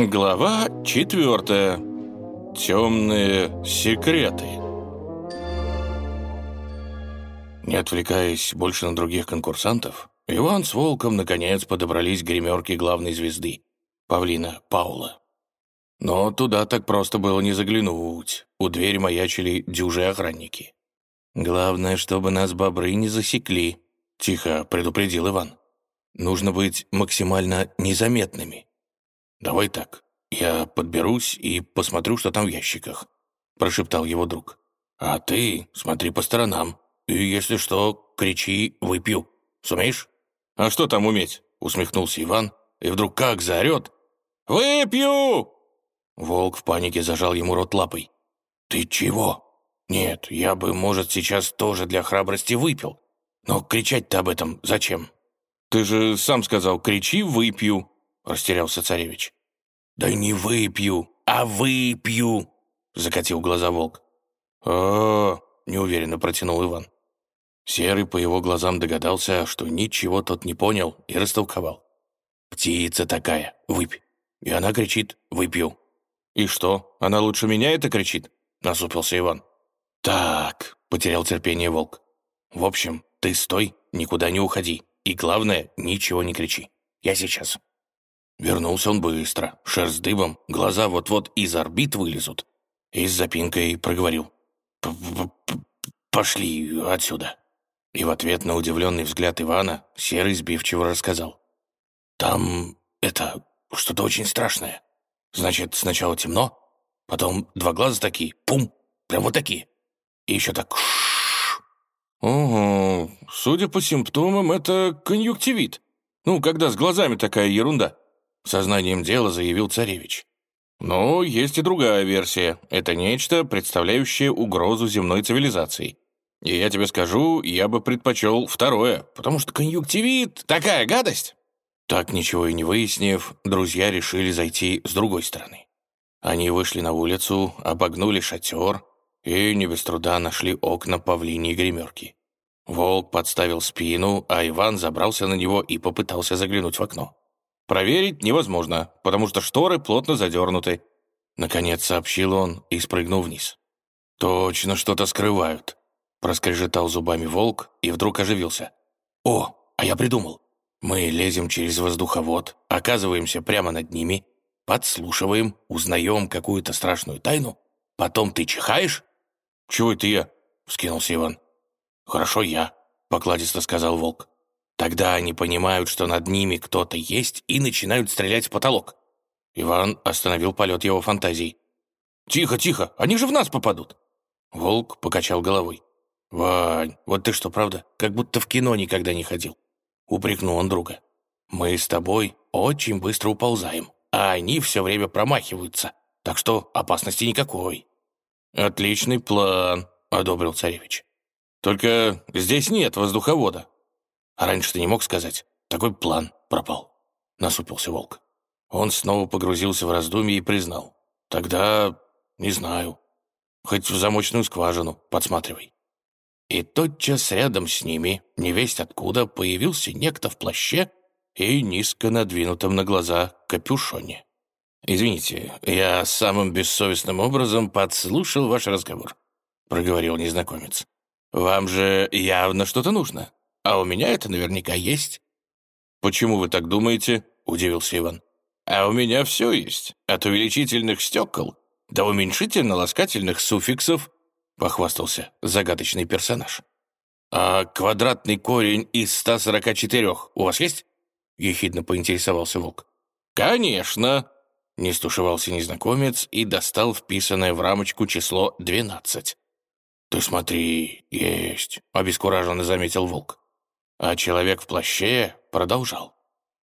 Глава четвертая. Темные секреты. Не отвлекаясь больше на других конкурсантов, Иван с Волком наконец подобрались к гримерке главной звезды, Павлина Паула. Но туда так просто было не заглянуть. У двери маячили дюжи охранники. «Главное, чтобы нас бобры не засекли», — тихо предупредил Иван. «Нужно быть максимально незаметными». «Давай так, я подберусь и посмотрю, что там в ящиках», — прошептал его друг. «А ты смотри по сторонам, и, если что, кричи «выпью». Сумеешь?» «А что там уметь?» — усмехнулся Иван, и вдруг как заорет. «Выпью!» Волк в панике зажал ему рот лапой. «Ты чего?» «Нет, я бы, может, сейчас тоже для храбрости выпил. Но кричать-то об этом зачем?» «Ты же сам сказал, кричи, выпью», — растерялся царевич. «Да не выпью, а выпью!» — закатил глаза волк. «О, неуверенно протянул Иван. Серый по его глазам догадался, что ничего тот не понял и растолковал. «Птица такая, выпь!» И она кричит «выпью». «И что, она лучше меня это кричит?» — насупился Иван. «Так», — потерял терпение волк. «В общем, ты стой, никуда не уходи. И главное, ничего не кричи. Я сейчас». Вернулся он быстро, шерсть дыбом, глаза вот-вот из орбит вылезут. И с запинкой проговорил. П -п -п «Пошли отсюда». И в ответ на удивленный взгляд Ивана Серый сбивчиво рассказал. «Там это что-то очень страшное. Значит, сначала темно, потом два глаза такие, пум, прям вот такие. И еще так «Ого, судя по симптомам, это конъюнктивит. Ну, когда с глазами такая ерунда», — сознанием дела заявил царевич. «Но есть и другая версия. Это нечто, представляющее угрозу земной цивилизации. И я тебе скажу, я бы предпочел второе, потому что конъюнктивит — такая гадость». Так ничего и не выяснив, друзья решили зайти с другой стороны. Они вышли на улицу, обогнули шатер, и не без труда нашли окна павлиньей гримерки. Волк подставил спину, а Иван забрался на него и попытался заглянуть в окно. Проверить невозможно, потому что шторы плотно задернуты. Наконец сообщил он и спрыгнул вниз. «Точно что-то скрывают», — проскрежетал зубами волк и вдруг оживился. «О, а я придумал. Мы лезем через воздуховод, оказываемся прямо над ними, подслушиваем, узнаем какую-то страшную тайну, потом ты чихаешь, «Чего это я?» — вскинулся Иван. «Хорошо я», — покладисто сказал волк. «Тогда они понимают, что над ними кто-то есть, и начинают стрелять в потолок». Иван остановил полет его фантазий. «Тихо, тихо, они же в нас попадут!» Волк покачал головой. «Вань, вот ты что, правда, как будто в кино никогда не ходил?» Упрекнул он друга. «Мы с тобой очень быстро уползаем, а они все время промахиваются, так что опасности никакой». «Отличный план», — одобрил царевич. «Только здесь нет воздуховода». «А раньше ты не мог сказать? Такой план пропал», — насупился волк. Он снова погрузился в раздумье и признал. «Тогда не знаю. Хоть в замочную скважину подсматривай». И тотчас рядом с ними, невесть откуда, появился некто в плаще и низко надвинутом на глаза капюшоне. «Извините, я самым бессовестным образом подслушал ваш разговор», — проговорил незнакомец. «Вам же явно что-то нужно, а у меня это наверняка есть». «Почему вы так думаете?» — удивился Иван. «А у меня все есть, от увеличительных стекол до уменьшительно-ласкательных суффиксов», — похвастался загадочный персонаж. «А квадратный корень из 144 у вас есть?» — ехидно поинтересовался Волк. «Конечно!» Не стушевался незнакомец и достал вписанное в рамочку число двенадцать. «Ты смотри, есть», — обескураженно заметил волк. А человек в плаще продолжал.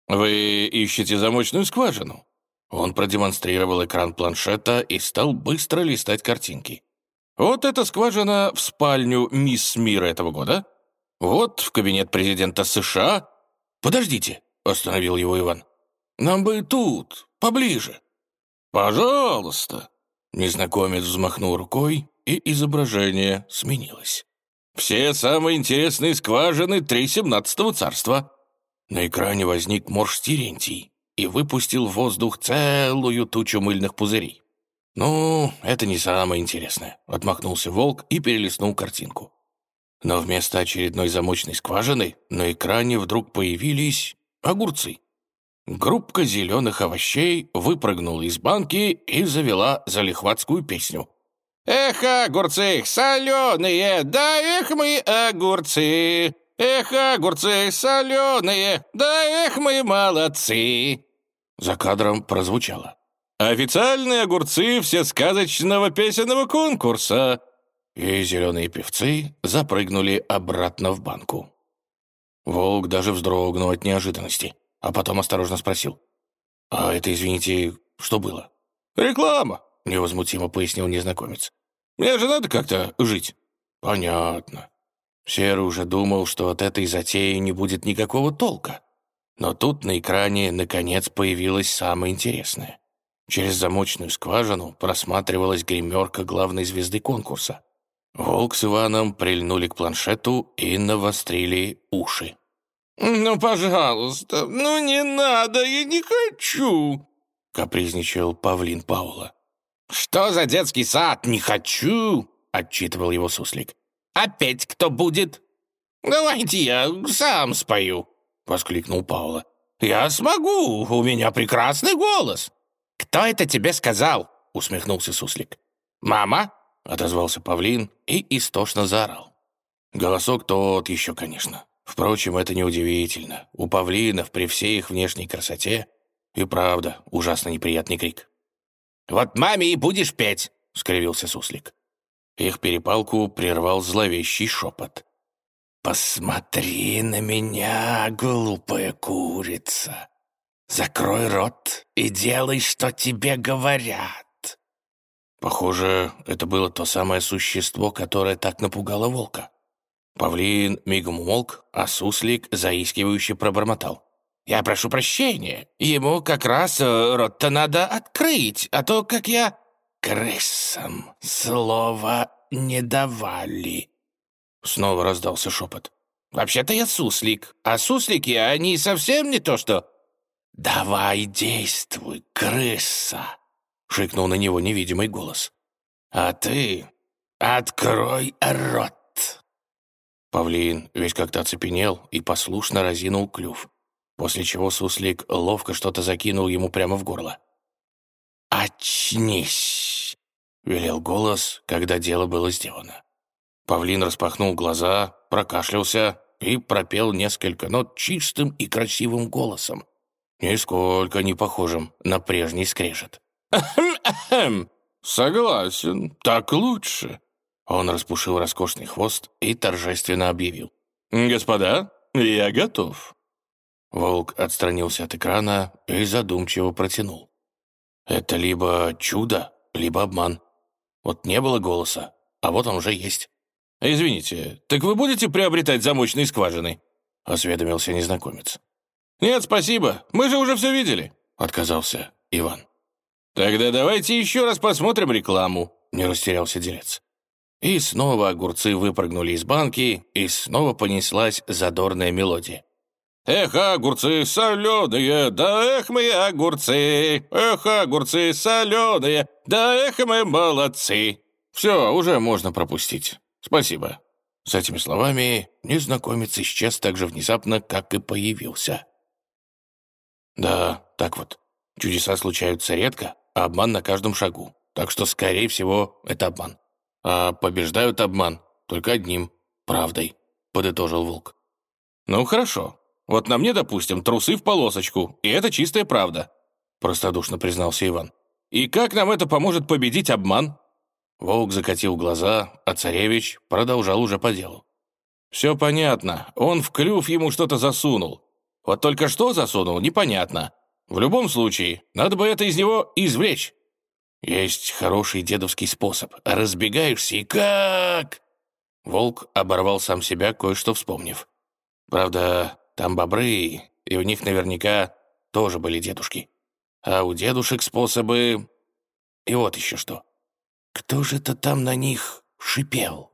«Вы ищете замочную скважину?» Он продемонстрировал экран планшета и стал быстро листать картинки. «Вот эта скважина в спальню мисс Мира этого года. Вот в кабинет президента США. Подождите», — остановил его Иван. «Нам бы тут, Поближе». «Пожалуйста». Незнакомец взмахнул рукой, и изображение сменилось. «Все самые интересные скважины три семнадцатого царства». На экране возник Морж Терентий. и выпустил в воздух целую тучу мыльных пузырей. «Ну, это не самое интересное», — отмахнулся волк и перелистнул картинку. Но вместо очередной замочной скважины на экране вдруг появились огурцы. Группка зеленых овощей выпрыгнула из банки и завела залихватскую песню. «Эх, огурцы соленые, да эх мы огурцы! Эх, огурцы соленые, да эх мы молодцы!» За кадром прозвучало. «Официальные огурцы всесказочного песенного конкурса!» И зеленые певцы запрыгнули обратно в банку. Волк даже вздрогнул от неожиданности, а потом осторожно спросил. «А это, извините, что было?» «Реклама», — невозмутимо пояснил незнакомец. «Мне же надо как-то жить». «Понятно». Серый уже думал, что от этой затеи не будет никакого толка. Но тут на экране, наконец, появилось самое интересное. Через замочную скважину просматривалась гримерка главной звезды конкурса. Волк с Иваном прильнули к планшету и навострили уши. «Ну, пожалуйста, ну не надо, я не хочу!» — капризничал павлин Паула. «Что за детский сад? Не хочу!» — отчитывал его суслик. «Опять кто будет?» «Давайте я сам спою!» — воскликнул Паула. «Я смогу, у меня прекрасный голос!» «Кто это тебе сказал?» — усмехнулся суслик. «Мама?» — отозвался павлин и истошно заорал. Голосок тот еще, конечно. Впрочем, это неудивительно. У павлинов при всей их внешней красоте и правда ужасно неприятный крик. «Вот маме и будешь петь!» — скривился суслик. Их перепалку прервал зловещий шепот. «Посмотри на меня, глупая курица! Закрой рот и делай, что тебе говорят!» Похоже, это было то самое существо, которое так напугало волка. Павлин мигом умолк, а суслик заискивающе пробормотал. «Я прошу прощения, ему как раз э, рот-то надо открыть, а то, как я...» «Крысам слова не давали», Снова раздался шепот. «Вообще-то я суслик, а суслики, они совсем не то что...» «Давай действуй, крыса!» — шикнул на него невидимый голос. «А ты открой рот!» Павлин весь как-то оцепенел и послушно разинул клюв, после чего суслик ловко что-то закинул ему прямо в горло. «Очнись!» — велел голос, когда дело было сделано. Павлин распахнул глаза, прокашлялся и пропел несколько нот чистым и красивым голосом, нисколько не похожим на прежний скрежет. «Ахм-ахм! Согласен, так лучше!» Он распушил роскошный хвост и торжественно объявил. «Господа, я готов!» Волк отстранился от экрана и задумчиво протянул. «Это либо чудо, либо обман. Вот не было голоса, а вот он уже есть». «Извините, так вы будете приобретать замочные скважины?» — осведомился незнакомец. «Нет, спасибо, мы же уже все видели», — отказался Иван. «Тогда давайте еще раз посмотрим рекламу», — не растерялся делец. И снова огурцы выпрыгнули из банки, и снова понеслась задорная мелодия. «Эх, огурцы соленые, да эх мы огурцы! Эх, огурцы соленые, да эх мы молодцы!» Все, уже можно пропустить. «Спасибо». С этими словами незнакомец исчез так же внезапно, как и появился. Да, так вот, чудеса случаются редко, а обман на каждом шагу. Так что, скорее всего, это обман. А побеждают обман только одним — правдой, подытожил волк. Ну, хорошо. Вот на мне, допустим, трусы в полосочку, и это чистая правда, простодушно признался Иван. И как нам это поможет победить обман? Волк закатил глаза, а царевич продолжал уже по делу. «Все понятно. Он в клюв ему что-то засунул. Вот только что засунул, непонятно. В любом случае, надо бы это из него извлечь. Есть хороший дедовский способ. Разбегаешься и как...» Волк оборвал сам себя, кое-что вспомнив. Правда, там бобры, и у них наверняка тоже были дедушки. А у дедушек способы... И вот еще что. Кто же это там на них шипел?